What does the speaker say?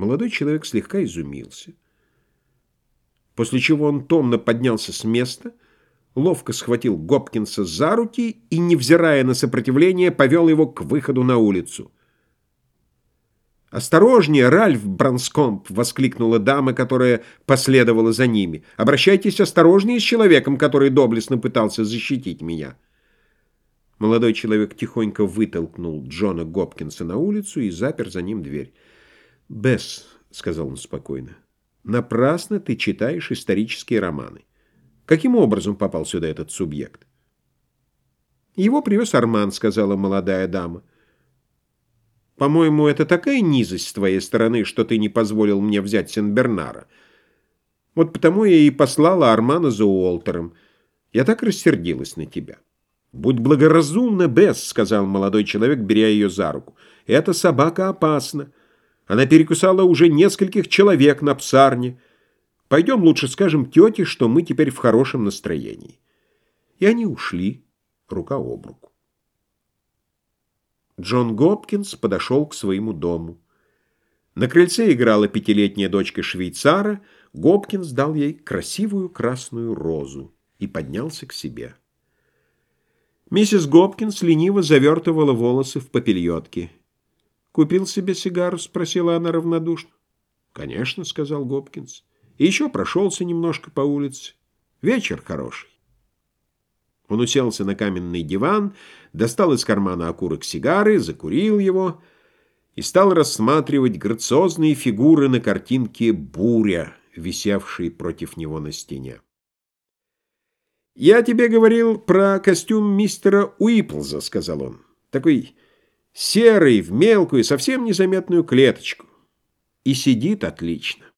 Молодой человек слегка изумился. После чего он томно поднялся с места, ловко схватил Гопкинса за руки и, невзирая на сопротивление, повел его к выходу на улицу. «Осторожнее, Ральф Бранскомп!» — воскликнула дама, которая последовала за ними. «Обращайтесь осторожнее с человеком, который доблестно пытался защитить меня». Молодой человек тихонько вытолкнул Джона Гопкинса на улицу и запер за ним дверь. «Бесс», — сказал он спокойно, — «напрасно ты читаешь исторические романы. Каким образом попал сюда этот субъект?» «Его привез Арман», — сказала молодая дама. «По-моему, это такая низость с твоей стороны, что ты не позволил мне взять Сен-Бернара. Вот потому я и послала Армана за Уолтером. Я так рассердилась на тебя». «Будь благоразумна, Бесс», — сказал молодой человек, беря ее за руку. «Эта собака опасна». Она перекусала уже нескольких человек на псарне. Пойдем лучше скажем тете, что мы теперь в хорошем настроении. И они ушли рука об руку. Джон Гопкинс подошел к своему дому. На крыльце играла пятилетняя дочка швейцара. Гопкинс дал ей красивую красную розу и поднялся к себе. Миссис Гопкинс лениво завертывала волосы в попельотке. «Купил себе сигару?» — спросила она равнодушно. «Конечно», — сказал Гопкинс. «И еще прошелся немножко по улице. Вечер хороший». Он уселся на каменный диван, достал из кармана окурок сигары, закурил его и стал рассматривать грациозные фигуры на картинке «Буря», висевшей против него на стене. «Я тебе говорил про костюм мистера Уиплза», — сказал он. «Такой серый, в мелкую, совсем незаметную клеточку. И сидит отлично.